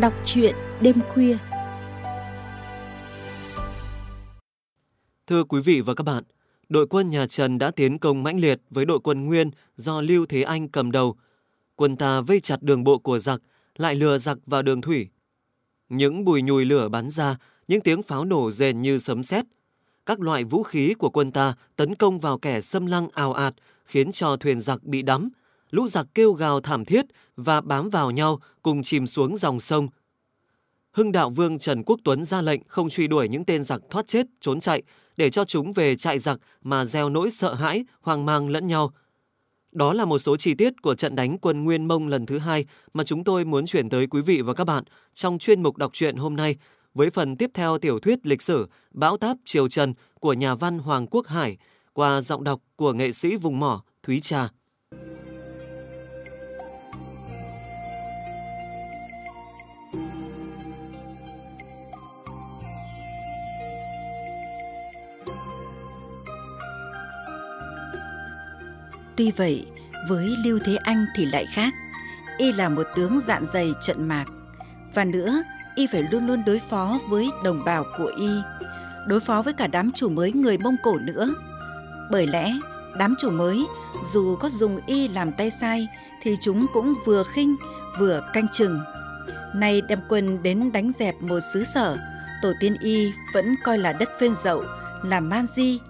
Đọc truyện đêm khuya. Thưa quý vị và các bạn, đội quân nhà Trần đã tiến công mãnh liệt với đội quân Nguyên do Lưu Thế Anh cầm đầu. Quân ta vây chặt đường bộ của giặc, lại lừa giặc vào đường thủy. Những bùi nhùi lửa bắn ra, những tiếng pháo nổ rền như sấm sét. Các loại vũ khí của quân ta tấn công vào kẻ xâm lăng ào ạt, khiến cho thuyền giặc bị đắm, lũ giặc kêu gào thảm thiết và bám vào nhau cùng chìm xuống dòng sông. Hưng đạo vương Trần Quốc Tuấn ra lệnh không truy đuổi những tên giặc thoát chết, trốn chạy, để cho chúng về trại giặc mà gieo nỗi sợ hãi, hoang mang lẫn nhau. Đó là một số chi tiết của trận đánh quân Nguyên Mông lần thứ hai mà chúng tôi muốn chuyển tới quý vị và các bạn trong chuyên mục đọc truyện hôm nay với phần tiếp theo tiểu thuyết lịch sử Bão táp Triều Trần của nhà văn Hoàng Quốc Hải qua giọng đọc của nghệ sĩ vùng mỏ Thúy Trà. Tuy vậy, với Lưu Thế Anh thì lại khác. Y là một tướng dạn dày trận mạc. Và nữa, Y phải luôn luôn đối phó với đồng bào của Y, đối phó với cả đám chủ mới người Mông Cổ nữa. Bởi lẽ, đám chủ mới dù có dùng Y làm tay sai thì chúng cũng vừa khinh vừa canh chừng. Nay đem quân đến đánh dẹp một xứ sở, tổ tiên Y vẫn coi là đất phên dậu, là man di.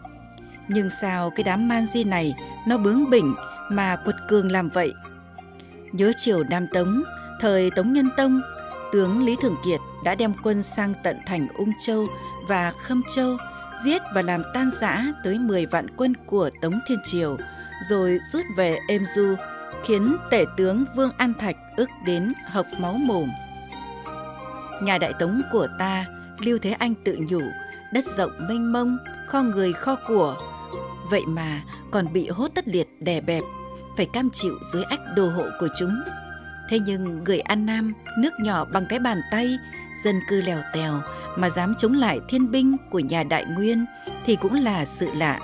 Nhưng sao cái đám man di này nó bướng bỉnh mà quật cường làm vậy. Nhớ triều Nam Tống, thời Tống Nhân Tông, tướng Lý Thường Kiệt đã đem quân sang tận thành Ung Châu và Khâm Châu, giết và làm tan rã tới 10 vạn quân của Tống Thiên Triều, rồi rút về Êm Du, khiến tể tướng Vương An Thạch ức đến hộc máu mồm. Nhà đại tống của ta, Lưu Thế Anh tự nhủ, đất rộng mênh mông, kho người kho của, vậy mà còn bị hốt tất liệt đè bẹp, phải cam chịu dưới ách đồ hộ của chúng. Thế nhưng người An Nam, nước nhỏ bằng cái bàn tay, dân cư lèo tèo mà dám chống lại thiên binh của nhà Đại Nguyên thì cũng là sự lạ.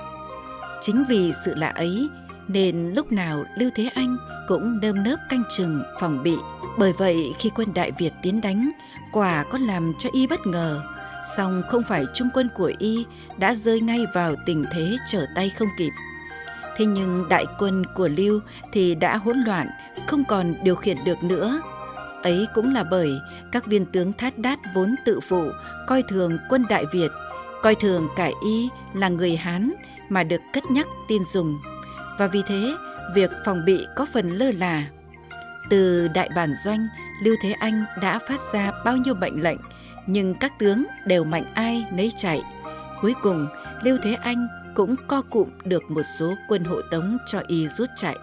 Chính vì sự lạ ấy nên lúc nào Lưu Thế Anh cũng nơm nớp canh chừng phòng bị. Bởi vậy khi quân Đại Việt tiến đánh, quả có làm cho y bất ngờ song không phải trung quân của y đã rơi ngay vào tình thế trở tay không kịp. Thế nhưng đại quân của Lưu thì đã hỗn loạn, không còn điều khiển được nữa. Ấy cũng là bởi các viên tướng thát đát vốn tự phụ, coi thường quân Đại Việt, coi thường cả y là người Hán mà được cất nhắc tin dùng. Và vì thế, việc phòng bị có phần lơ là. Từ đại bản doanh, Lưu Thế Anh đã phát ra bao nhiêu mệnh lệnh, nhưng các tướng đều mạnh ai nấy chạy. Cuối cùng, Lưu Thế Anh cũng co cụm được một số quân hộ tống cho y rút chạy.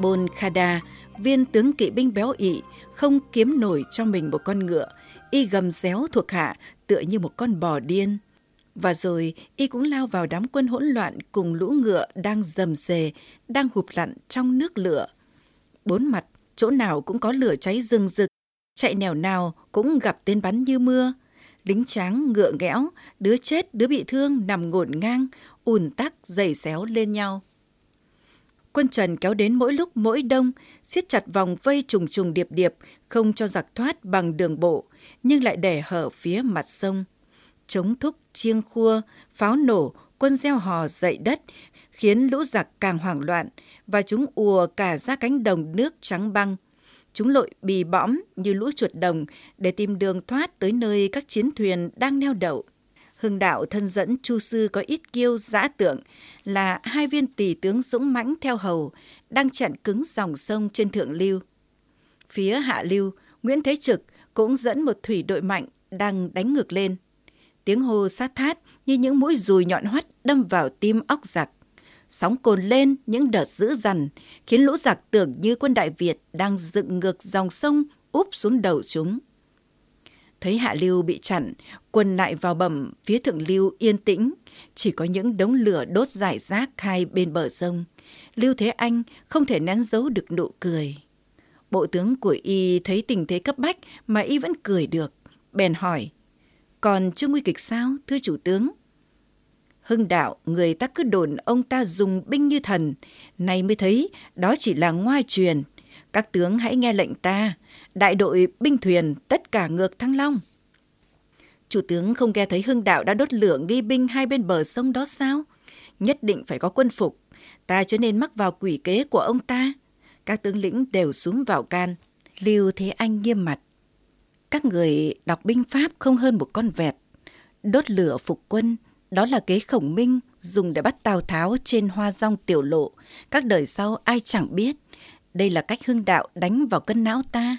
Bôn Khada, viên tướng kỵ binh béo ị, không kiếm nổi cho mình một con ngựa, y gầm réo thuộc hạ tựa như một con bò điên. Và rồi y cũng lao vào đám quân hỗn loạn cùng lũ ngựa đang dầm dề, đang hụp lặn trong nước lửa. Bốn mặt, chỗ nào cũng có lửa cháy rừng rực, chạy nẻo nào cũng gặp tên bắn như mưa lính tráng ngựa nghẽo, đứa chết đứa bị thương nằm ngổn ngang, ùn tắc dày xéo lên nhau. Quân Trần kéo đến mỗi lúc mỗi đông, siết chặt vòng vây trùng trùng điệp điệp, không cho giặc thoát bằng đường bộ, nhưng lại để hở phía mặt sông. Chống thúc, chiêng khua, pháo nổ, quân gieo hò dậy đất, khiến lũ giặc càng hoảng loạn, và chúng ùa cả ra cánh đồng nước trắng băng, Chúng lội bì bõm như lũ chuột đồng để tìm đường thoát tới nơi các chiến thuyền đang neo đậu. Hưng đạo thân dẫn Chu Sư có ít kiêu giã tượng là hai viên tỷ tướng dũng mãnh theo hầu đang chặn cứng dòng sông trên thượng lưu. Phía hạ lưu, Nguyễn Thế Trực cũng dẫn một thủy đội mạnh đang đánh ngược lên. Tiếng hô sát thát như những mũi dùi nhọn hoắt đâm vào tim óc giặc sóng cồn lên những đợt dữ dằn, khiến lũ giặc tưởng như quân Đại Việt đang dựng ngược dòng sông úp xuống đầu chúng. Thấy hạ lưu bị chặn, quân lại vào bẩm phía thượng lưu yên tĩnh, chỉ có những đống lửa đốt rải rác hai bên bờ sông. Lưu Thế Anh không thể nén giấu được nụ cười. Bộ tướng của y thấy tình thế cấp bách mà y vẫn cười được, bèn hỏi, còn chưa nguy kịch sao, thưa chủ tướng? Hưng đạo, người ta cứ đồn ông ta dùng binh như thần, nay mới thấy đó chỉ là ngoai truyền. Các tướng hãy nghe lệnh ta, đại đội binh thuyền tất cả ngược Thăng Long. Chủ tướng không nghe thấy Hưng Đạo đã đốt lửa nghi binh hai bên bờ sông đó sao? Nhất định phải có quân phục. Ta cho nên mắc vào quỷ kế của ông ta. Các tướng lĩnh đều xuống vào can. Lưu Thế Anh nghiêm mặt. Các người đọc binh pháp không hơn một con vẹt. Đốt lửa phục quân, đó là kế khổng minh dùng để bắt Tào Tháo trên hoa rong tiểu lộ. Các đời sau ai chẳng biết. Đây là cách hưng đạo đánh vào cân não ta.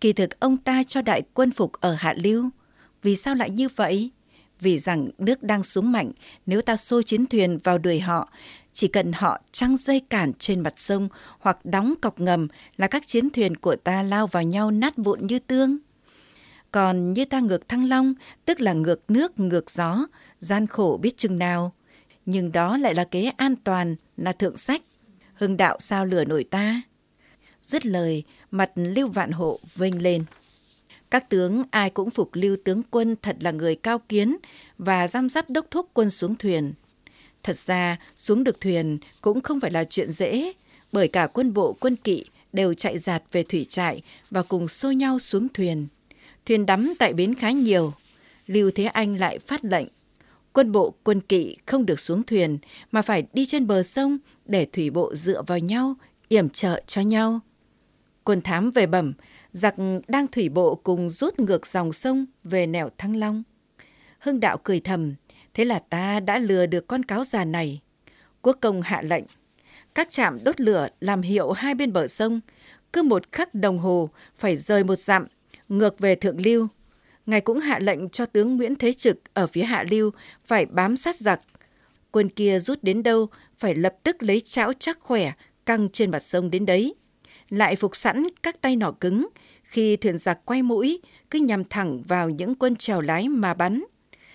Kỳ thực ông ta cho đại quân phục ở Hạ Lưu. Vì sao lại như vậy? Vì rằng nước đang xuống mạnh, nếu ta xô chiến thuyền vào đuổi họ, chỉ cần họ trăng dây cản trên mặt sông hoặc đóng cọc ngầm là các chiến thuyền của ta lao vào nhau nát vụn như tương. Còn như ta ngược thăng long, tức là ngược nước, ngược gió, gian khổ biết chừng nào. Nhưng đó lại là kế an toàn, là thượng sách. Hưng đạo sao lửa nổi ta? Dứt lời, mặt Lưu Vạn Hộ vênh lên. Các tướng ai cũng phục Lưu tướng quân thật là người cao kiến và giam giáp đốc thúc quân xuống thuyền. Thật ra, xuống được thuyền cũng không phải là chuyện dễ, bởi cả quân bộ quân kỵ đều chạy giạt về thủy trại và cùng xô nhau xuống thuyền. Thuyền đắm tại bến khá nhiều. Lưu Thế Anh lại phát lệnh. Quân bộ quân kỵ không được xuống thuyền mà phải đi trên bờ sông để thủy bộ dựa vào nhau, yểm trợ cho nhau. Quân thám về bẩm, giặc đang thủy bộ cùng rút ngược dòng sông về nẻo Thăng Long. Hưng đạo cười thầm, thế là ta đã lừa được con cáo già này. Quốc công hạ lệnh, các trạm đốt lửa làm hiệu hai bên bờ sông, cứ một khắc đồng hồ phải rời một dặm, ngược về Thượng Lưu. Ngài cũng hạ lệnh cho tướng Nguyễn Thế Trực ở phía Hạ Lưu phải bám sát giặc. Quân kia rút đến đâu phải lập tức lấy chảo chắc khỏe, căng trên mặt sông đến đấy lại phục sẵn các tay nỏ cứng, khi thuyền giặc quay mũi cứ nhằm thẳng vào những quân trèo lái mà bắn.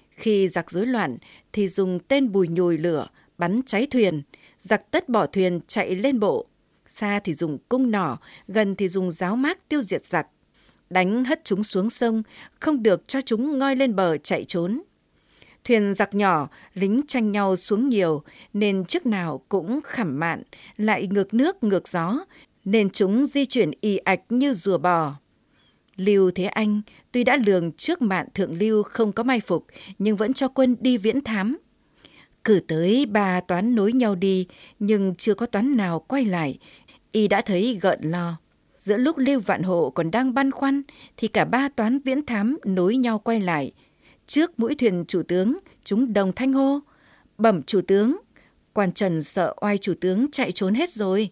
Khi giặc rối loạn thì dùng tên bùi nhồi lửa bắn cháy thuyền, giặc tất bỏ thuyền chạy lên bộ. Xa thì dùng cung nỏ, gần thì dùng giáo mác tiêu diệt giặc. Đánh hất chúng xuống sông, không được cho chúng ngoi lên bờ chạy trốn. Thuyền giặc nhỏ, lính tranh nhau xuống nhiều, nên trước nào cũng khẩm mạn, lại ngược nước ngược gió, nên chúng di chuyển y ạch như rùa bò. Lưu Thế Anh tuy đã lường trước mạn thượng lưu không có mai phục nhưng vẫn cho quân đi viễn thám. Cử tới ba toán nối nhau đi nhưng chưa có toán nào quay lại. Y đã thấy gợn lo. Giữa lúc Lưu Vạn Hộ còn đang băn khoăn thì cả ba toán viễn thám nối nhau quay lại. Trước mũi thuyền chủ tướng, chúng đồng thanh hô. Bẩm chủ tướng, quan trần sợ oai chủ tướng chạy trốn hết rồi.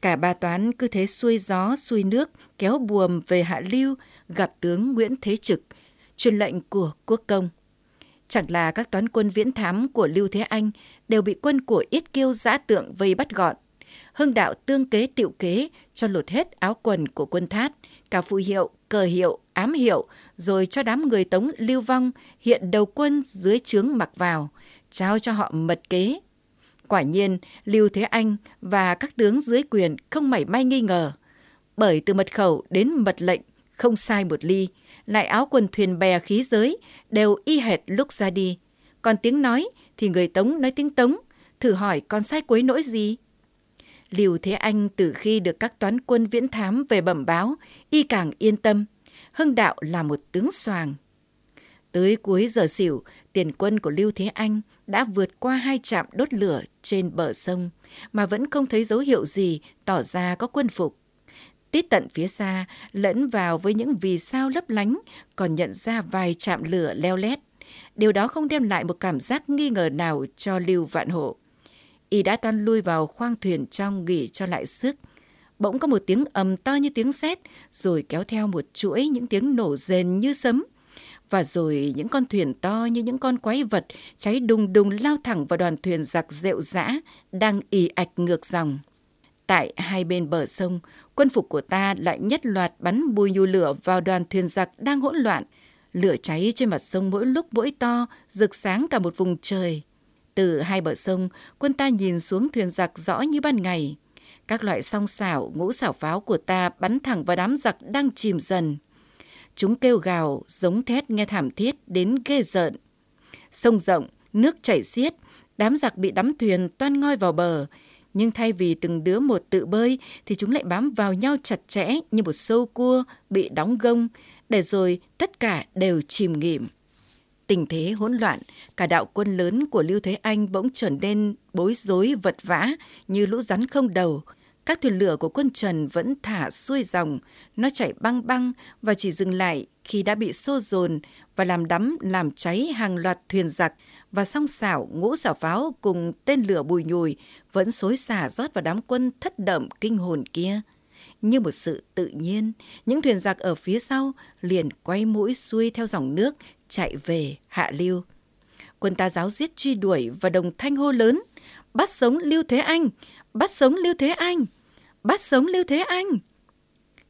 Cả ba toán cứ thế xuôi gió xuôi nước kéo buồm về hạ lưu gặp tướng Nguyễn Thế Trực, truyền lệnh của quốc công. Chẳng là các toán quân viễn thám của Lưu Thế Anh đều bị quân của Yết Kiêu giã tượng vây bắt gọn. Hưng đạo tương kế tiệu kế cho lột hết áo quần của quân thát, cả phù hiệu, cờ hiệu, ám hiệu, rồi cho đám người tống lưu vong hiện đầu quân dưới trướng mặc vào, trao cho họ mật kế Quả nhiên, Lưu Thế Anh và các tướng dưới quyền không mảy may nghi ngờ. Bởi từ mật khẩu đến mật lệnh, không sai một ly, lại áo quần thuyền bè khí giới đều y hệt lúc ra đi. Còn tiếng nói thì người Tống nói tiếng Tống, thử hỏi còn sai quấy nỗi gì? Lưu Thế Anh từ khi được các toán quân viễn thám về bẩm báo, y càng yên tâm. Hưng Đạo là một tướng soàng. Tới cuối giờ xỉu, tiền quân của Lưu Thế Anh đã vượt qua hai trạm đốt lửa trên bờ sông mà vẫn không thấy dấu hiệu gì tỏ ra có quân phục. Tít tận phía xa, lẫn vào với những vì sao lấp lánh, còn nhận ra vài trạm lửa leo lét. Điều đó không đem lại một cảm giác nghi ngờ nào cho Lưu Vạn Hộ. Y đã toan lui vào khoang thuyền trong nghỉ cho lại sức. Bỗng có một tiếng ầm to như tiếng sét, rồi kéo theo một chuỗi những tiếng nổ rền như sấm và rồi những con thuyền to như những con quái vật cháy đùng đùng lao thẳng vào đoàn thuyền giặc rệu rã đang ì ạch ngược dòng. Tại hai bên bờ sông, quân phục của ta lại nhất loạt bắn bùi nhu lửa vào đoàn thuyền giặc đang hỗn loạn. Lửa cháy trên mặt sông mỗi lúc mỗi to, rực sáng cả một vùng trời. Từ hai bờ sông, quân ta nhìn xuống thuyền giặc rõ như ban ngày. Các loại song xảo, ngũ xảo pháo của ta bắn thẳng vào đám giặc đang chìm dần. Chúng kêu gào, giống thét nghe thảm thiết đến ghê rợn. Sông rộng, nước chảy xiết, đám giặc bị đắm thuyền toan ngoi vào bờ. Nhưng thay vì từng đứa một tự bơi thì chúng lại bám vào nhau chặt chẽ như một sâu cua bị đóng gông, để rồi tất cả đều chìm nghỉm. Tình thế hỗn loạn, cả đạo quân lớn của Lưu Thế Anh bỗng trở nên bối rối vật vã như lũ rắn không đầu. Các thuyền lửa của quân Trần vẫn thả xuôi dòng, nó chạy băng băng và chỉ dừng lại khi đã bị xô dồn và làm đắm làm cháy hàng loạt thuyền giặc và song xảo ngũ xảo pháo cùng tên lửa bùi nhùi vẫn xối xả rót vào đám quân thất đậm kinh hồn kia. Như một sự tự nhiên, những thuyền giặc ở phía sau liền quay mũi xuôi theo dòng nước chạy về hạ lưu. Quân ta giáo giết truy đuổi và đồng thanh hô lớn, bắt sống Lưu Thế Anh, bắt sống Lưu Thế Anh, bắt sống Lưu Thế Anh.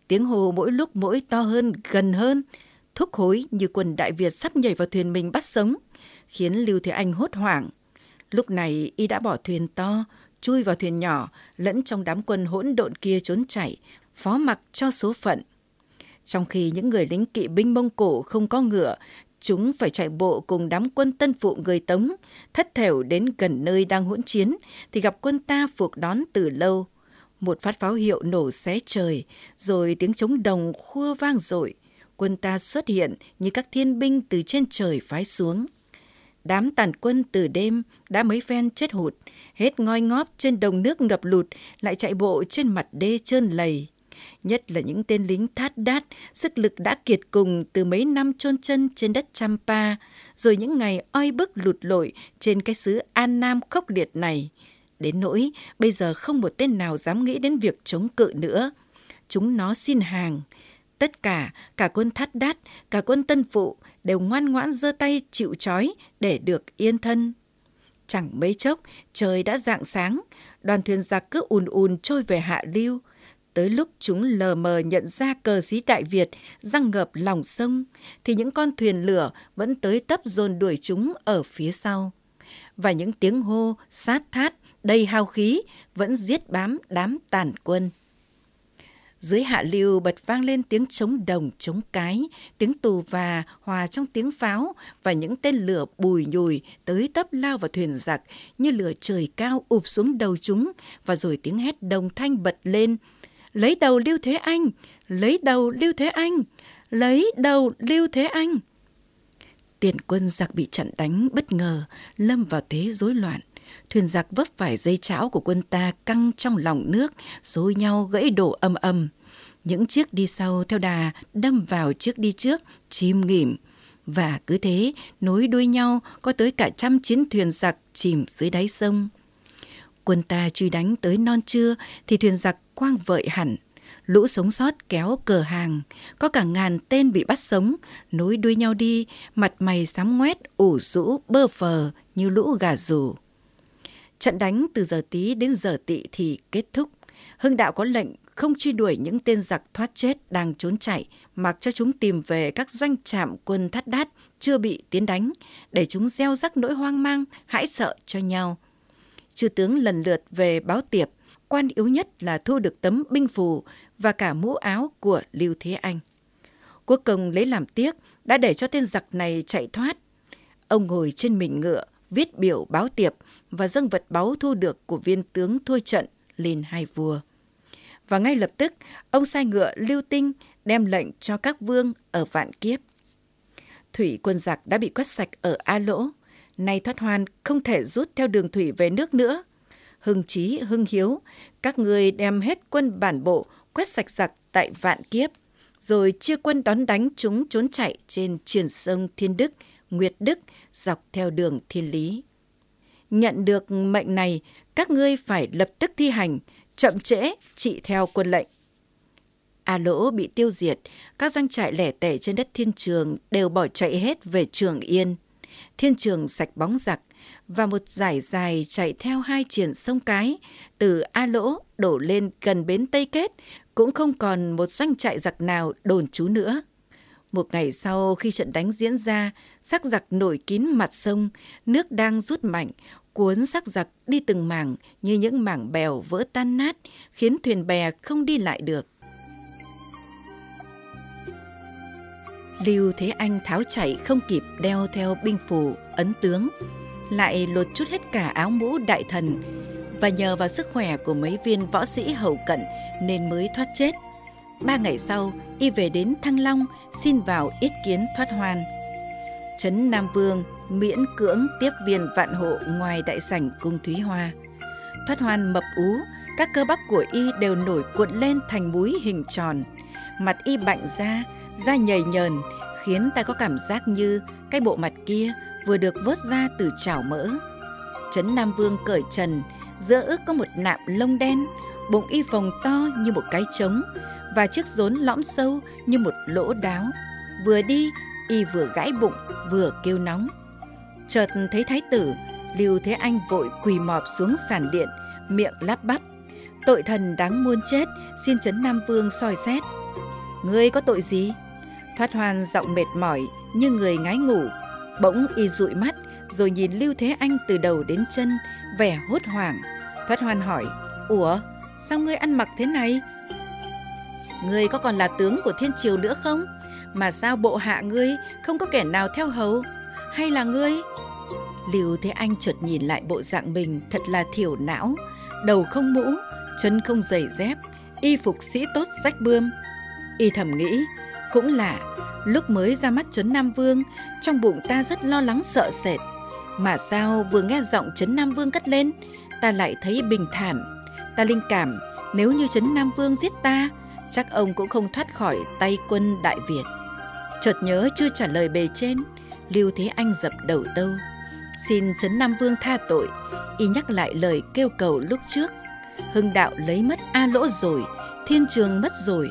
Tiếng hồ mỗi lúc mỗi to hơn, gần hơn, thúc hối như quân Đại Việt sắp nhảy vào thuyền mình bắt sống, khiến Lưu Thế Anh hốt hoảng. Lúc này y đã bỏ thuyền to, chui vào thuyền nhỏ, lẫn trong đám quân hỗn độn kia trốn chạy, phó mặc cho số phận. Trong khi những người lính kỵ binh Mông Cổ không có ngựa, chúng phải chạy bộ cùng đám quân tân phụ người Tống, thất thểu đến gần nơi đang hỗn chiến, thì gặp quân ta phục đón từ lâu. Một phát pháo hiệu nổ xé trời, rồi tiếng trống đồng khua vang dội quân ta xuất hiện như các thiên binh từ trên trời phái xuống. Đám tàn quân từ đêm đã mấy phen chết hụt, hết ngoi ngóp trên đồng nước ngập lụt, lại chạy bộ trên mặt đê trơn lầy. Nhất là những tên lính thát đát, sức lực đã kiệt cùng từ mấy năm chôn chân trên đất Champa, rồi những ngày oi bức lụt lội trên cái xứ An Nam khốc liệt này. Đến nỗi bây giờ không một tên nào dám nghĩ đến việc chống cự nữa. Chúng nó xin hàng, Tất cả, cả quân thắt đát, cả quân tân phụ đều ngoan ngoãn giơ tay chịu trói để được yên thân. Chẳng mấy chốc, trời đã rạng sáng, đoàn thuyền giặc cứ ùn ùn trôi về hạ lưu. Tới lúc chúng lờ mờ nhận ra cờ xí Đại Việt răng ngập lòng sông, thì những con thuyền lửa vẫn tới tấp dồn đuổi chúng ở phía sau. Và những tiếng hô sát thát đầy hào khí vẫn giết bám đám tàn quân. Dưới hạ lưu bật vang lên tiếng trống đồng trống cái, tiếng tù và hòa trong tiếng pháo và những tên lửa bùi nhùi tới tấp lao vào thuyền giặc như lửa trời cao ụp xuống đầu chúng và rồi tiếng hét đồng thanh bật lên. Lấy đầu Lưu Thế Anh! Lấy đầu Lưu Thế Anh! Lấy đầu Lưu Thế Anh! Tiền quân giặc bị chặn đánh bất ngờ, lâm vào thế rối loạn thuyền giặc vấp phải dây cháo của quân ta căng trong lòng nước, xối nhau gãy đổ âm âm. Những chiếc đi sau theo đà đâm vào chiếc đi trước, chìm nghỉm. Và cứ thế, nối đuôi nhau có tới cả trăm chiến thuyền giặc chìm dưới đáy sông. Quân ta truy đánh tới non trưa thì thuyền giặc quang vợi hẳn. Lũ sống sót kéo cờ hàng, có cả ngàn tên bị bắt sống, nối đuôi nhau đi, mặt mày sám ngoét, ủ rũ, bơ phờ như lũ gà rủ. Trận đánh từ giờ tí đến giờ tị thì kết thúc. Hưng đạo có lệnh không truy đuổi những tên giặc thoát chết đang trốn chạy, mặc cho chúng tìm về các doanh trạm quân thắt đát chưa bị tiến đánh, để chúng gieo rắc nỗi hoang mang, hãi sợ cho nhau. Chư tướng lần lượt về báo tiệp, quan yếu nhất là thu được tấm binh phù và cả mũ áo của Lưu Thế Anh. Quốc công lấy làm tiếc đã để cho tên giặc này chạy thoát. Ông ngồi trên mình ngựa, viết biểu báo tiệp và dâng vật báu thu được của viên tướng thua trận lên hai vua. Và ngay lập tức, ông sai ngựa lưu tinh đem lệnh cho các vương ở vạn kiếp. Thủy quân giặc đã bị quét sạch ở A Lỗ, nay thoát hoan không thể rút theo đường thủy về nước nữa. Hưng Chí, Hưng Hiếu, các người đem hết quân bản bộ quét sạch giặc tại vạn kiếp, rồi chia quân đón đánh chúng trốn chạy trên triển sông Thiên Đức, Nguyệt Đức dọc theo đường Thiên Lý. Nhận được mệnh này, các ngươi phải lập tức thi hành, chậm trễ trị theo quân lệnh. A Lỗ bị tiêu diệt, các doanh trại lẻ tẻ trên đất thiên trường đều bỏ chạy hết về Trường Yên. Thiên trường sạch bóng giặc và một dải dài chạy theo hai triển sông Cái, từ A Lỗ đổ lên gần bến Tây Kết, cũng không còn một doanh trại giặc nào đồn trú nữa. Một ngày sau khi trận đánh diễn ra, sắc giặc nổi kín mặt sông, nước đang rút mạnh, cuốn sắc giặc đi từng mảng như những mảng bèo vỡ tan nát, khiến thuyền bè không đi lại được. Lưu Thế Anh tháo chạy không kịp đeo theo binh phù, ấn tướng, lại lột chút hết cả áo mũ đại thần, và nhờ vào sức khỏe của mấy viên võ sĩ hậu cận nên mới thoát chết. Ba ngày sau, y về đến Thăng Long xin vào yết kiến thoát hoan. Trấn Nam Vương miễn cưỡng tiếp viên vạn hộ ngoài đại sảnh cung Thúy Hoa. Thoát hoan mập ú, các cơ bắp của y đều nổi cuộn lên thành múi hình tròn. Mặt y bạnh ra, da nhầy nhờn, khiến ta có cảm giác như cái bộ mặt kia vừa được vớt ra từ chảo mỡ. Trấn Nam Vương cởi trần, giữa ức có một nạm lông đen, bụng y phồng to như một cái trống và chiếc rốn lõm sâu như một lỗ đáo. Vừa đi, y vừa gãi bụng, vừa kêu nóng. Chợt thấy thái tử, Lưu Thế Anh vội quỳ mọp xuống sàn điện, miệng lắp bắp. Tội thần đáng muôn chết, xin Trấn Nam Vương soi xét. Ngươi có tội gì? Thoát hoan giọng mệt mỏi như người ngái ngủ. Bỗng y dụi mắt, rồi nhìn Lưu Thế Anh từ đầu đến chân, vẻ hốt hoảng. Thoát hoan hỏi, Ủa, sao ngươi ăn mặc thế này? Ngươi có còn là tướng của thiên triều nữa không? Mà sao bộ hạ ngươi không có kẻ nào theo hầu? Hay là ngươi? Lưu Thế Anh chợt nhìn lại bộ dạng mình thật là thiểu não, đầu không mũ, chân không giày dép, y phục sĩ tốt rách bươm. Y thầm nghĩ, cũng là lúc mới ra mắt Trấn Nam Vương, trong bụng ta rất lo lắng sợ sệt. Mà sao vừa nghe giọng Trấn Nam Vương cất lên, ta lại thấy bình thản. Ta linh cảm, nếu như Trấn Nam Vương giết ta, chắc ông cũng không thoát khỏi tay quân Đại Việt. Chợt nhớ chưa trả lời bề trên, Lưu Thế Anh dập đầu tâu. Xin Trấn Nam Vương tha tội, y nhắc lại lời kêu cầu lúc trước. Hưng đạo lấy mất A lỗ rồi, thiên trường mất rồi.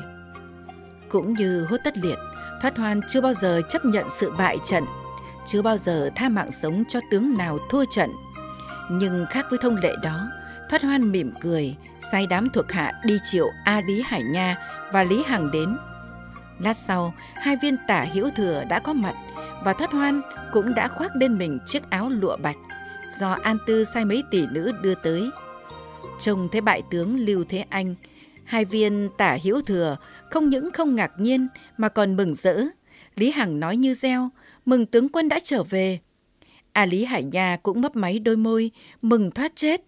Cũng như hốt tất liệt, Thoát Hoan chưa bao giờ chấp nhận sự bại trận, chưa bao giờ tha mạng sống cho tướng nào thua trận. Nhưng khác với thông lệ đó, Thoát Hoan mỉm cười, sai đám thuộc hạ đi triệu A Lý Hải Nha và Lý Hằng đến. Lát sau, hai viên tả hữu thừa đã có mặt và Thoát Hoan cũng đã khoác lên mình chiếc áo lụa bạch do An Tư sai mấy tỷ nữ đưa tới. Trông thấy bại tướng Lưu Thế Anh, hai viên tả hữu thừa không những không ngạc nhiên mà còn mừng rỡ. Lý Hằng nói như reo, mừng tướng quân đã trở về. A Lý Hải Nha cũng mấp máy đôi môi, mừng thoát chết.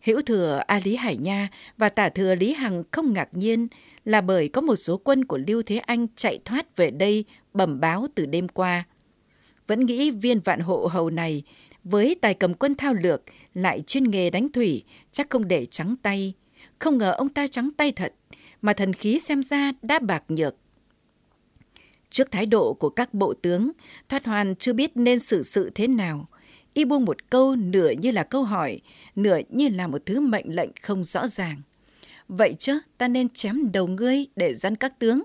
Hữu thừa A Lý Hải Nha và tả thừa Lý Hằng không ngạc nhiên là bởi có một số quân của Lưu Thế Anh chạy thoát về đây bẩm báo từ đêm qua. Vẫn nghĩ viên vạn hộ hầu này với tài cầm quân thao lược lại chuyên nghề đánh thủy chắc không để trắng tay. Không ngờ ông ta trắng tay thật mà thần khí xem ra đã bạc nhược. Trước thái độ của các bộ tướng, Thoát Hoàn chưa biết nên xử sự thế nào. Y buông một câu nửa như là câu hỏi, nửa như là một thứ mệnh lệnh không rõ ràng. Vậy chứ ta nên chém đầu ngươi để dăn các tướng,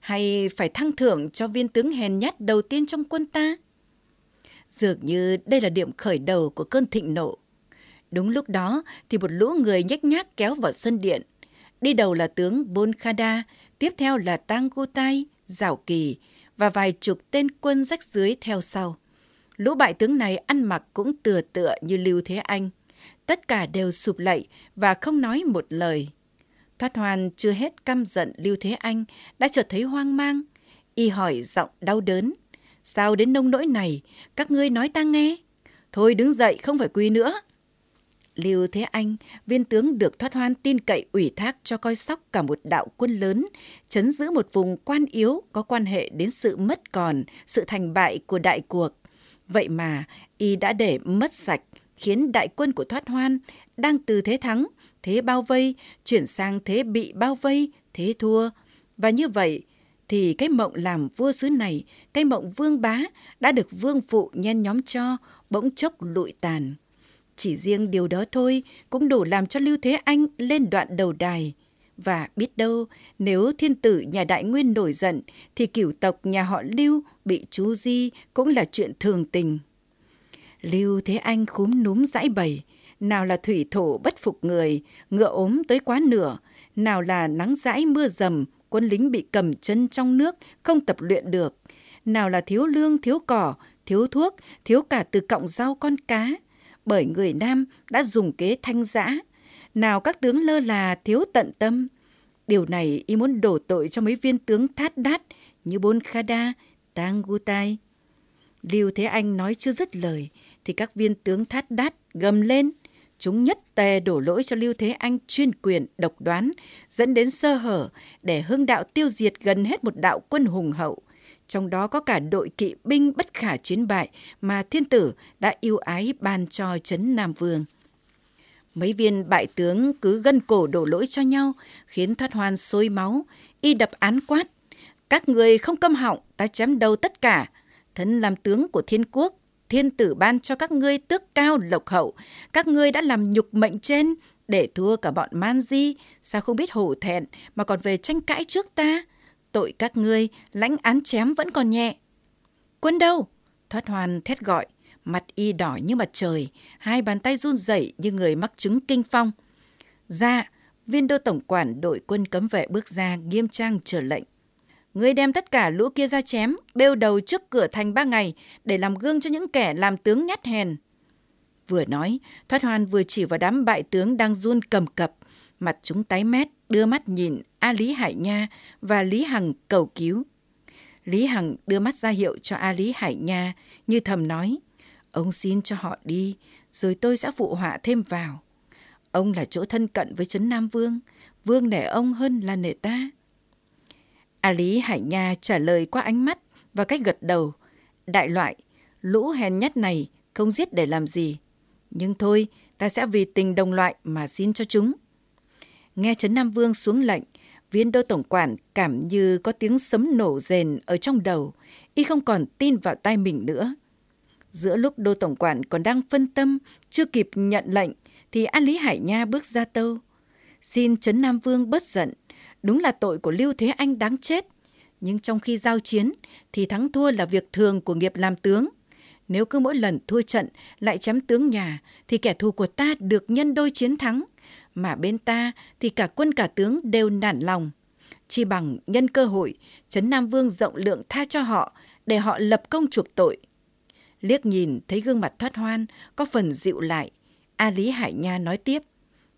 hay phải thăng thưởng cho viên tướng hèn nhát đầu tiên trong quân ta? Dường như đây là điểm khởi đầu của cơn thịnh nộ. Đúng lúc đó thì một lũ người nhếch nhác kéo vào sân điện. Đi đầu là tướng Bonkada, tiếp theo là Tang Gutai, Giảo Kỳ và vài chục tên quân rách dưới theo sau. Lũ bại tướng này ăn mặc cũng tựa tựa như Lưu Thế Anh. Tất cả đều sụp lạy và không nói một lời. Thoát hoàn chưa hết căm giận Lưu Thế Anh đã chợt thấy hoang mang. Y hỏi giọng đau đớn. Sao đến nông nỗi này, các ngươi nói ta nghe? Thôi đứng dậy, không phải quy nữa. Lưu Thế Anh, viên tướng được thoát hoan tin cậy ủy thác cho coi sóc cả một đạo quân lớn, chấn giữ một vùng quan yếu có quan hệ đến sự mất còn, sự thành bại của đại cuộc. Vậy mà, y đã để mất sạch, khiến đại quân của thoát hoan đang từ thế thắng, thế bao vây, chuyển sang thế bị bao vây, thế thua. Và như vậy, thì cái mộng làm vua xứ này, cái mộng vương bá đã được vương phụ nhen nhóm cho, bỗng chốc lụi tàn. Chỉ riêng điều đó thôi cũng đủ làm cho Lưu Thế Anh lên đoạn đầu đài. Và biết đâu, nếu thiên tử nhà Đại Nguyên nổi giận, thì cửu tộc nhà họ Lưu bị chú Di cũng là chuyện thường tình. Lưu Thế Anh khúm núm dãi bầy, nào là thủy thổ bất phục người, ngựa ốm tới quá nửa, nào là nắng dãi mưa dầm, quân lính bị cầm chân trong nước, không tập luyện được, nào là thiếu lương, thiếu cỏ, thiếu thuốc, thiếu cả từ cọng rau con cá, bởi người Nam đã dùng kế thanh giã, nào các tướng lơ là thiếu tận tâm. Điều này y muốn đổ tội cho mấy viên tướng thát đát như Bôn Khada, Tang Gutai. Lưu Thế Anh nói chưa dứt lời, thì các viên tướng thát đát gầm lên. Chúng nhất tề đổ lỗi cho Lưu Thế Anh chuyên quyền, độc đoán, dẫn đến sơ hở để hưng đạo tiêu diệt gần hết một đạo quân hùng hậu. Trong đó có cả đội kỵ binh bất khả chiến bại mà thiên tử đã yêu ái ban cho Trấn Nam Vương. Mấy viên bại tướng cứ gân cổ đổ lỗi cho nhau, khiến thoát hoan sôi máu, y đập án quát. Các người không câm họng, ta chém đầu tất cả. Thân làm tướng của thiên quốc, thiên tử ban cho các ngươi tước cao lộc hậu. Các ngươi đã làm nhục mệnh trên, để thua cả bọn man di, sao không biết hổ thẹn mà còn về tranh cãi trước ta? Tội các ngươi, lãnh án chém vẫn còn nhẹ. Quân đâu? Thoát hoàn thét gọi, mặt y đỏ như mặt trời, hai bàn tay run rẩy như người mắc chứng kinh phong. Ra, viên đô tổng quản đội quân cấm vệ bước ra nghiêm trang chờ lệnh. Ngươi đem tất cả lũ kia ra chém, bêu đầu trước cửa thành ba ngày để làm gương cho những kẻ làm tướng nhát hèn. Vừa nói, Thoát Hoan vừa chỉ vào đám bại tướng đang run cầm cập, mặt chúng tái mét, đưa mắt nhìn A Lý Hải Nha và Lý Hằng cầu cứu. Lý Hằng đưa mắt ra hiệu cho A Lý Hải Nha, như thầm nói, ông xin cho họ đi, rồi tôi sẽ phụ họa thêm vào. Ông là chỗ thân cận với Trấn Nam Vương, Vương nể ông hơn là nể ta. A Lý Hải Nha trả lời qua ánh mắt và cách gật đầu. Đại loại, lũ hèn nhất này không giết để làm gì. Nhưng thôi, ta sẽ vì tình đồng loại mà xin cho chúng. Nghe Trấn Nam Vương xuống lệnh, viên đô tổng quản cảm như có tiếng sấm nổ rền ở trong đầu, y không còn tin vào tay mình nữa. Giữa lúc đô tổng quản còn đang phân tâm, chưa kịp nhận lệnh, thì An Lý Hải Nha bước ra tâu. Xin Trấn Nam Vương bớt giận, đúng là tội của Lưu Thế Anh đáng chết. Nhưng trong khi giao chiến, thì thắng thua là việc thường của nghiệp làm tướng. Nếu cứ mỗi lần thua trận lại chém tướng nhà, thì kẻ thù của ta được nhân đôi chiến thắng – mà bên ta thì cả quân cả tướng đều nản lòng. Chi bằng nhân cơ hội, Trấn Nam Vương rộng lượng tha cho họ để họ lập công chuộc tội. Liếc nhìn thấy gương mặt thoát hoan, có phần dịu lại. A Lý Hải Nha nói tiếp.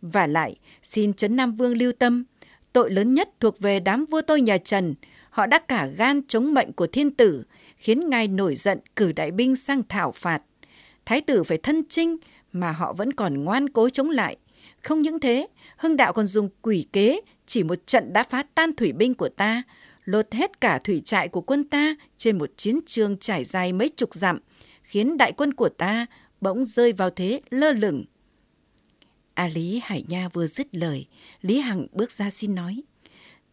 Và lại, xin Trấn Nam Vương lưu tâm, tội lớn nhất thuộc về đám vua tôi nhà Trần. Họ đã cả gan chống mệnh của thiên tử, khiến ngài nổi giận cử đại binh sang thảo phạt. Thái tử phải thân trinh, mà họ vẫn còn ngoan cố chống lại. Không những thế, Hưng Đạo còn dùng quỷ kế, chỉ một trận đã phá tan thủy binh của ta, lột hết cả thủy trại của quân ta trên một chiến trường trải dài mấy chục dặm, khiến đại quân của ta bỗng rơi vào thế lơ lửng. A Lý Hải Nha vừa dứt lời, Lý Hằng bước ra xin nói.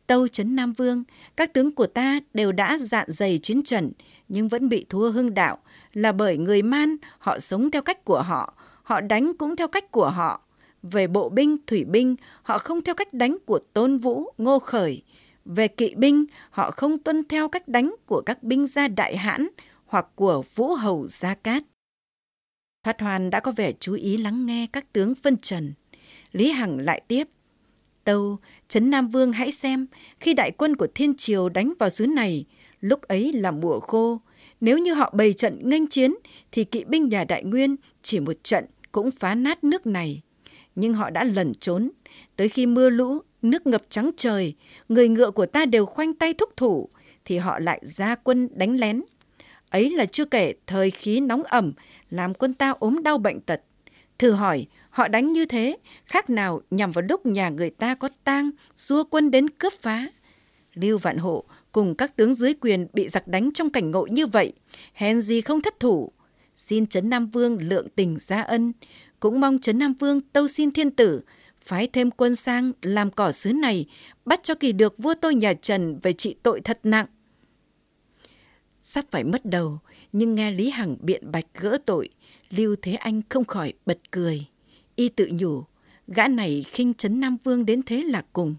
Tâu Trấn Nam Vương, các tướng của ta đều đã dạn dày chiến trận, nhưng vẫn bị thua hưng đạo, là bởi người man, họ sống theo cách của họ, họ đánh cũng theo cách của họ, về bộ binh, thủy binh, họ không theo cách đánh của Tôn Vũ, Ngô Khởi. Về kỵ binh, họ không tuân theo cách đánh của các binh gia đại hãn hoặc của Vũ Hầu Gia Cát. Thoát Hoàn đã có vẻ chú ý lắng nghe các tướng phân trần. Lý Hằng lại tiếp. Tâu, Trấn Nam Vương hãy xem, khi đại quân của Thiên Triều đánh vào xứ này, lúc ấy là mùa khô. Nếu như họ bày trận nghênh chiến, thì kỵ binh nhà Đại Nguyên chỉ một trận cũng phá nát nước này nhưng họ đã lẩn trốn. Tới khi mưa lũ, nước ngập trắng trời, người ngựa của ta đều khoanh tay thúc thủ, thì họ lại ra quân đánh lén. Ấy là chưa kể thời khí nóng ẩm, làm quân ta ốm đau bệnh tật. Thử hỏi, họ đánh như thế, khác nào nhằm vào lúc nhà người ta có tang, xua quân đến cướp phá. Lưu Vạn Hộ cùng các tướng dưới quyền bị giặc đánh trong cảnh ngộ như vậy, hèn gì không thất thủ. Xin Trấn Nam Vương lượng tình gia ân, cũng mong Trấn Nam Vương tâu xin thiên tử phái thêm quân sang làm cỏ xứ này, bắt cho kỳ được vua tôi nhà Trần về trị tội thật nặng. Sắp phải mất đầu, nhưng nghe Lý Hằng biện bạch gỡ tội, Lưu Thế Anh không khỏi bật cười. Y tự nhủ, gã này khinh Trấn Nam Vương đến thế là cùng.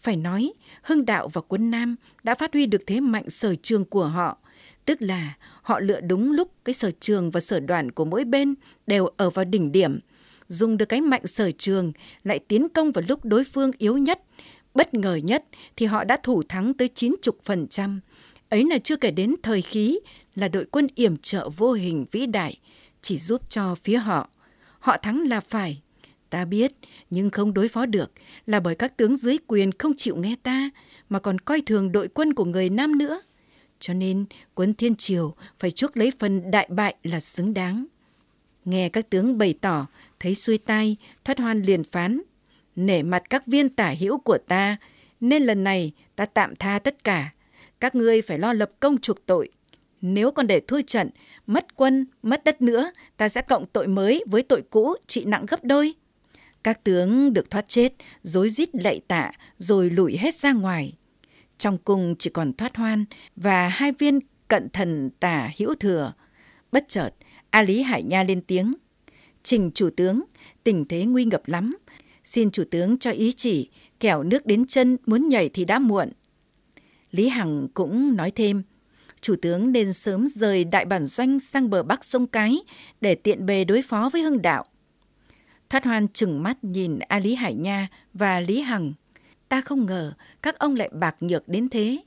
Phải nói, Hưng Đạo và Quân Nam đã phát huy được thế mạnh sở trường của họ, Tức là họ lựa đúng lúc cái sở trường và sở đoạn của mỗi bên đều ở vào đỉnh điểm, dùng được cái mạnh sở trường lại tiến công vào lúc đối phương yếu nhất. Bất ngờ nhất thì họ đã thủ thắng tới 90%. Ấy là chưa kể đến thời khí là đội quân yểm trợ vô hình vĩ đại, chỉ giúp cho phía họ. Họ thắng là phải. Ta biết, nhưng không đối phó được là bởi các tướng dưới quyền không chịu nghe ta, mà còn coi thường đội quân của người Nam nữa. Cho nên quân Thiên Triều phải chuốc lấy phần đại bại là xứng đáng. Nghe các tướng bày tỏ, Thấy xuôi tai, thoát hoan liền phán, nể mặt các viên tả hữu của ta, nên lần này ta tạm tha tất cả. Các ngươi phải lo lập công chuộc tội. Nếu còn để thua trận, mất quân, mất đất nữa, ta sẽ cộng tội mới với tội cũ trị nặng gấp đôi. Các tướng được thoát chết, rối rít lạy tạ, rồi lùi hết ra ngoài. Trong cung chỉ còn thoát hoan và hai viên cận thần tả hữu thừa. Bất chợt, A Lý Hải Nha lên tiếng. Trình chủ tướng, tình thế nguy ngập lắm. Xin chủ tướng cho ý chỉ, kẻo nước đến chân muốn nhảy thì đã muộn. Lý Hằng cũng nói thêm, chủ tướng nên sớm rời đại bản doanh sang bờ bắc sông Cái để tiện bề đối phó với hưng đạo. Thoát hoan chừng mắt nhìn A Lý Hải Nha và Lý Hằng. Ta không ngờ các ông lại bạc nhược đến thế.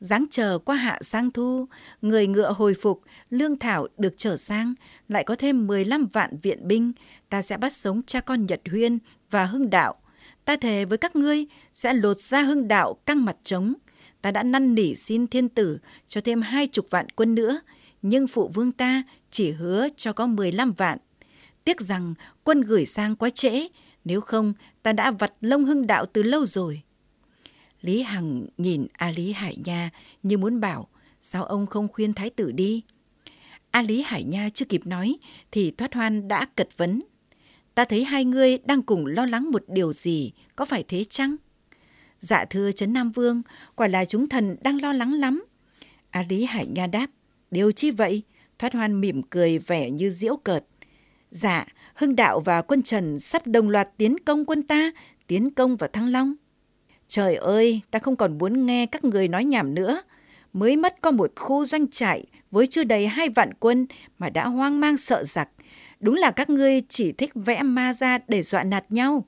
Giáng chờ qua hạ sang thu, người ngựa hồi phục, lương thảo được trở sang, lại có thêm 15 vạn viện binh, ta sẽ bắt sống cha con Nhật Huyên và Hưng Đạo. Ta thề với các ngươi sẽ lột ra Hưng Đạo căng mặt trống. Ta đã năn nỉ xin thiên tử cho thêm hai chục vạn quân nữa, nhưng phụ vương ta chỉ hứa cho có 15 vạn. Tiếc rằng quân gửi sang quá trễ, nếu không ta đã vặt lông hưng đạo từ lâu rồi. Lý Hằng nhìn A Lý Hải Nha như muốn bảo, sao ông không khuyên thái tử đi? A Lý Hải Nha chưa kịp nói thì Thoát Hoan đã cật vấn. Ta thấy hai ngươi đang cùng lo lắng một điều gì, có phải thế chăng? Dạ thưa Trấn Nam Vương, quả là chúng thần đang lo lắng lắm. A Lý Hải Nha đáp, điều chi vậy? Thoát Hoan mỉm cười vẻ như diễu cợt. Dạ, Hưng Đạo và quân Trần sắp đồng loạt tiến công quân ta, tiến công vào Thăng Long. Trời ơi, ta không còn muốn nghe các người nói nhảm nữa. Mới mất có một khu doanh trại với chưa đầy hai vạn quân mà đã hoang mang sợ giặc. Đúng là các ngươi chỉ thích vẽ ma ra để dọa nạt nhau.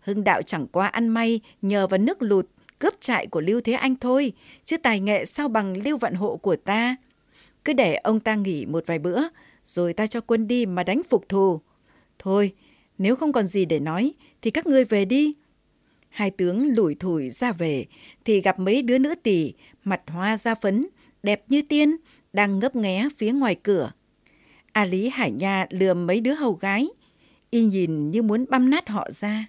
Hưng đạo chẳng qua ăn may nhờ vào nước lụt, cướp trại của Lưu Thế Anh thôi, chứ tài nghệ sao bằng Lưu Vạn Hộ của ta. Cứ để ông ta nghỉ một vài bữa, rồi ta cho quân đi mà đánh phục thù. Thôi, nếu không còn gì để nói, thì các ngươi về đi. Hai tướng lủi thủi ra về, thì gặp mấy đứa nữ tỷ, mặt hoa da phấn, đẹp như tiên, đang ngấp nghé phía ngoài cửa. A Lý Hải Nha lườm mấy đứa hầu gái, y nhìn như muốn băm nát họ ra.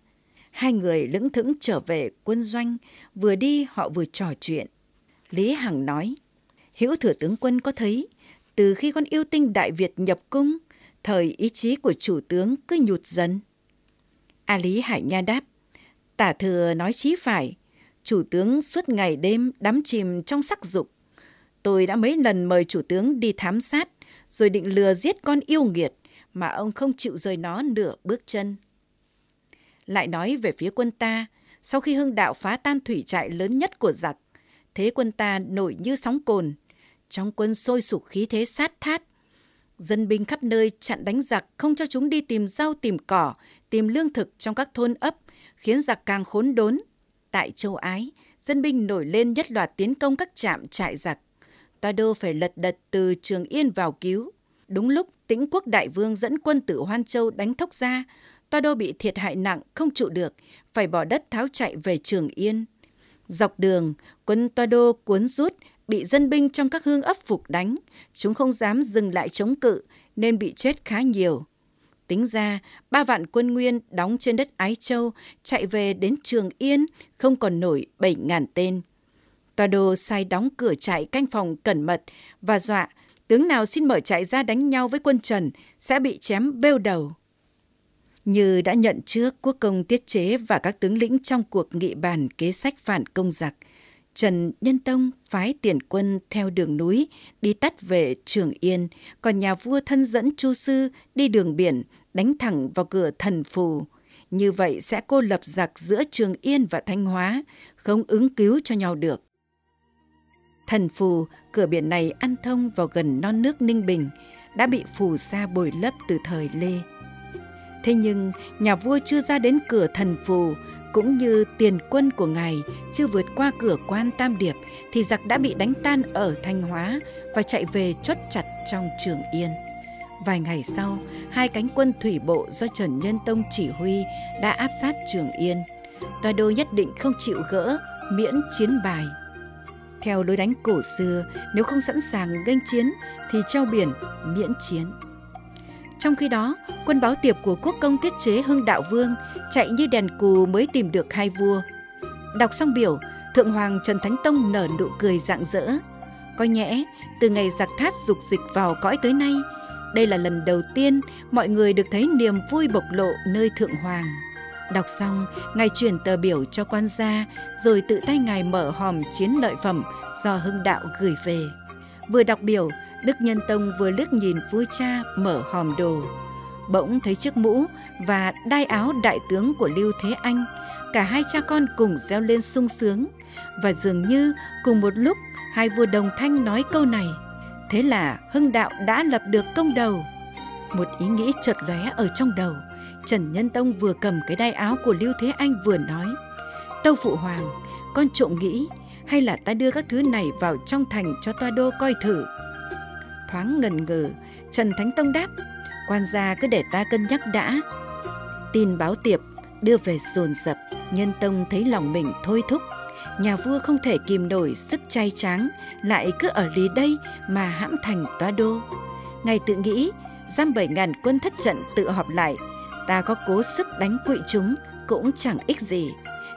Hai người lững thững trở về quân doanh, vừa đi họ vừa trò chuyện. Lý Hằng nói, Hữu thừa tướng quân có thấy, từ khi con yêu tinh Đại Việt nhập cung, thời ý chí của chủ tướng cứ nhụt dần. A Lý Hải Nha đáp, tả thừa nói chí phải, chủ tướng suốt ngày đêm đắm chìm trong sắc dục. Tôi đã mấy lần mời chủ tướng đi thám sát, rồi định lừa giết con yêu nghiệt, mà ông không chịu rời nó nửa bước chân. Lại nói về phía quân ta, sau khi hưng đạo phá tan thủy trại lớn nhất của giặc, thế quân ta nổi như sóng cồn, trong quân sôi sục khí thế sát thát. Dân binh khắp nơi chặn đánh giặc không cho chúng đi tìm rau tìm cỏ, tìm lương thực trong các thôn ấp, khiến giặc càng khốn đốn. Tại châu Ái, dân binh nổi lên nhất loạt tiến công các trạm trại giặc. Toa đô phải lật đật từ Trường Yên vào cứu. Đúng lúc tĩnh quốc đại vương dẫn quân tử Hoan Châu đánh thốc ra, Toa đô bị thiệt hại nặng, không trụ được, phải bỏ đất tháo chạy về Trường Yên. Dọc đường, quân Toa đô cuốn rút, bị dân binh trong các hương ấp phục đánh. Chúng không dám dừng lại chống cự, nên bị chết khá nhiều. Tính ra, ba vạn quân nguyên đóng trên đất Ái Châu, chạy về đến Trường Yên, không còn nổi bảy ngàn tên. Tòa đô sai đóng cửa trại canh phòng cẩn mật và dọa tướng nào xin mở trại ra đánh nhau với quân Trần sẽ bị chém bêu đầu. Như đã nhận trước quốc công tiết chế và các tướng lĩnh trong cuộc nghị bàn kế sách phản công giặc, Trần Nhân Tông phái tiền quân theo đường núi đi tắt về Trường Yên, còn nhà vua thân dẫn Chu Sư đi đường biển đánh thẳng vào cửa thần phù. Như vậy sẽ cô lập giặc giữa Trường Yên và Thanh Hóa, không ứng cứu cho nhau được. Thần phù, cửa biển này ăn thông vào gần non nước Ninh Bình, đã bị phù sa bồi lấp từ thời Lê. Thế nhưng, nhà vua chưa ra đến cửa thần phù, cũng như tiền quân của ngài chưa vượt qua cửa quan Tam Điệp thì giặc đã bị đánh tan ở Thanh Hóa và chạy về chốt chặt trong Trường Yên. Vài ngày sau, hai cánh quân thủy bộ do Trần Nhân Tông chỉ huy đã áp sát Trường Yên. Tòa đô nhất định không chịu gỡ, miễn chiến bài. Theo lối đánh cổ xưa, nếu không sẵn sàng nghênh chiến thì treo biển miễn chiến. Trong khi đó, quân báo tiệp của quốc công tiết chế Hưng Đạo Vương chạy như đèn cù mới tìm được hai vua. Đọc xong biểu, Thượng Hoàng Trần Thánh Tông nở nụ cười rạng rỡ. Có nhẽ, từ ngày giặc thát dục dịch vào cõi tới nay, đây là lần đầu tiên mọi người được thấy niềm vui bộc lộ nơi Thượng Hoàng. Đọc xong, Ngài chuyển tờ biểu cho quan gia, rồi tự tay Ngài mở hòm chiến lợi phẩm do Hưng Đạo gửi về. Vừa đọc biểu, Đức Nhân Tông vừa liếc nhìn vua cha mở hòm đồ. Bỗng thấy chiếc mũ và đai áo đại tướng của Lưu Thế Anh, cả hai cha con cùng reo lên sung sướng. Và dường như cùng một lúc hai vua đồng thanh nói câu này. Thế là Hưng Đạo đã lập được công đầu. Một ý nghĩ chợt lóe ở trong đầu. Trần Nhân Tông vừa cầm cái đai áo của Lưu Thế Anh vừa nói. Tâu Phụ Hoàng, con trộm nghĩ hay là ta đưa các thứ này vào trong thành cho toa đô coi thử. Thoáng ngần ngừ, Trần Thánh Tông đáp, quan gia cứ để ta cân nhắc đã. Tin báo tiệp đưa về dồn dập, nhân tông thấy lòng mình thôi thúc. Nhà vua không thể kìm nổi sức chay tráng, lại cứ ở lý đây mà hãm thành toa đô. Ngài tự nghĩ, giam bảy ngàn quân thất trận tự họp lại, ta có cố sức đánh quỵ chúng cũng chẳng ích gì.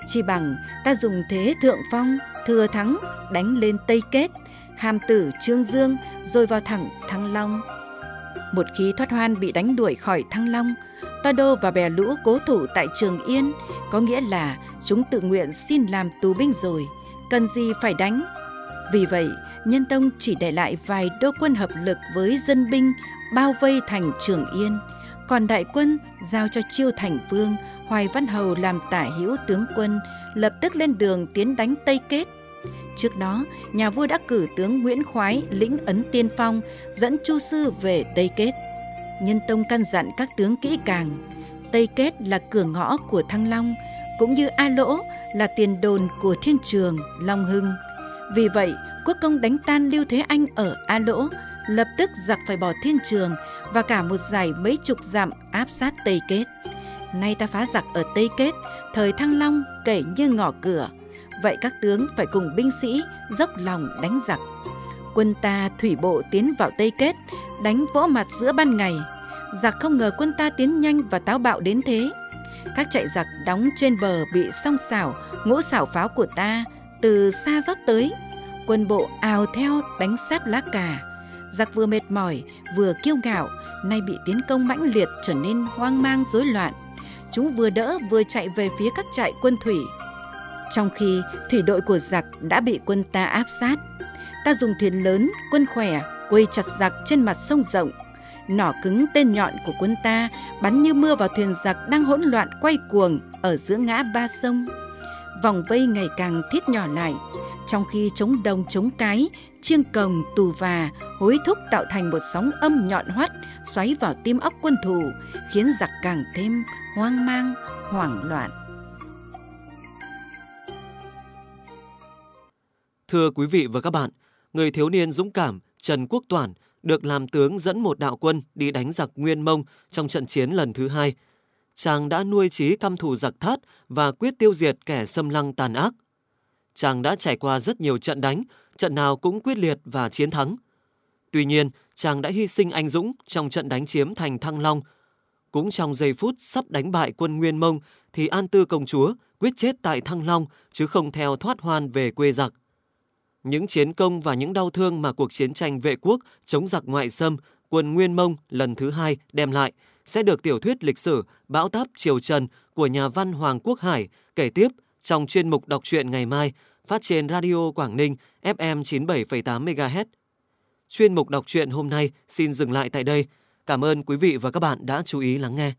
Chỉ bằng ta dùng thế thượng phong, thừa thắng, đánh lên Tây Kết, hàm tử Trương Dương, rồi vào thẳng Thăng Long. Một khi thoát hoan bị đánh đuổi khỏi Thăng Long, Toa Đô và bè lũ cố thủ tại Trường Yên, có nghĩa là chúng tự nguyện xin làm tù binh rồi, cần gì phải đánh. Vì vậy, Nhân Tông chỉ để lại vài đô quân hợp lực với dân binh bao vây thành Trường Yên, còn đại quân giao cho Chiêu Thành Vương, Hoài Văn Hầu làm tả hữu tướng quân, lập tức lên đường tiến đánh Tây Kết. Trước đó, nhà vua đã cử tướng Nguyễn Khoái lĩnh ấn tiên phong, dẫn Chu Sư về Tây Kết. Nhân Tông căn dặn các tướng kỹ càng. Tây Kết là cửa ngõ của Thăng Long, cũng như A Lỗ là tiền đồn của Thiên Trường, Long Hưng. Vì vậy, quốc công đánh tan Lưu Thế Anh ở A Lỗ, lập tức giặc phải bỏ Thiên Trường và cả một giải mấy chục dặm áp sát Tây Kết. Nay ta phá giặc ở Tây Kết, thời Thăng Long kể như ngõ cửa. Vậy các tướng phải cùng binh sĩ dốc lòng đánh giặc. Quân ta thủy bộ tiến vào Tây Kết, đánh vỗ mặt giữa ban ngày. Giặc không ngờ quân ta tiến nhanh và táo bạo đến thế. Các chạy giặc đóng trên bờ bị song xảo, ngũ xảo pháo của ta từ xa rót tới. Quân bộ ào theo đánh sáp lá cà. Giặc vừa mệt mỏi, vừa kiêu ngạo, nay bị tiến công mãnh liệt trở nên hoang mang rối loạn. Chúng vừa đỡ vừa chạy về phía các trại quân thủy. Trong khi thủy đội của giặc đã bị quân ta áp sát, ta dùng thuyền lớn, quân khỏe, quây chặt giặc trên mặt sông rộng. Nỏ cứng tên nhọn của quân ta bắn như mưa vào thuyền giặc đang hỗn loạn quay cuồng ở giữa ngã ba sông. Vòng vây ngày càng thiết nhỏ lại, trong khi chống đồng chống cái, chiêng cồng tù và hối thúc tạo thành một sóng âm nhọn hoắt xoáy vào tim óc quân thù, khiến giặc càng thêm hoang mang, hoảng loạn. Thưa quý vị và các bạn, người thiếu niên dũng cảm Trần Quốc Toản được làm tướng dẫn một đạo quân đi đánh giặc Nguyên Mông trong trận chiến lần thứ hai. Chàng đã nuôi trí căm thù giặc thát và quyết tiêu diệt kẻ xâm lăng tàn ác. Chàng đã trải qua rất nhiều trận đánh, trận nào cũng quyết liệt và chiến thắng. Tuy nhiên, chàng đã hy sinh anh dũng trong trận đánh chiếm thành Thăng Long. Cũng trong giây phút sắp đánh bại quân Nguyên Mông thì An Tư công chúa quyết chết tại Thăng Long chứ không theo thoát hoan về quê giặc. Những chiến công và những đau thương mà cuộc chiến tranh vệ quốc chống giặc ngoại xâm quân Nguyên Mông lần thứ hai đem lại sẽ được tiểu thuyết lịch sử Bão táp Triều Trần của nhà văn Hoàng Quốc Hải kể tiếp trong chuyên mục đọc truyện ngày mai phát trên Radio Quảng Ninh FM 97,8 MHz. Chuyên mục đọc truyện hôm nay xin dừng lại tại đây. Cảm ơn quý vị và các bạn đã chú ý lắng nghe.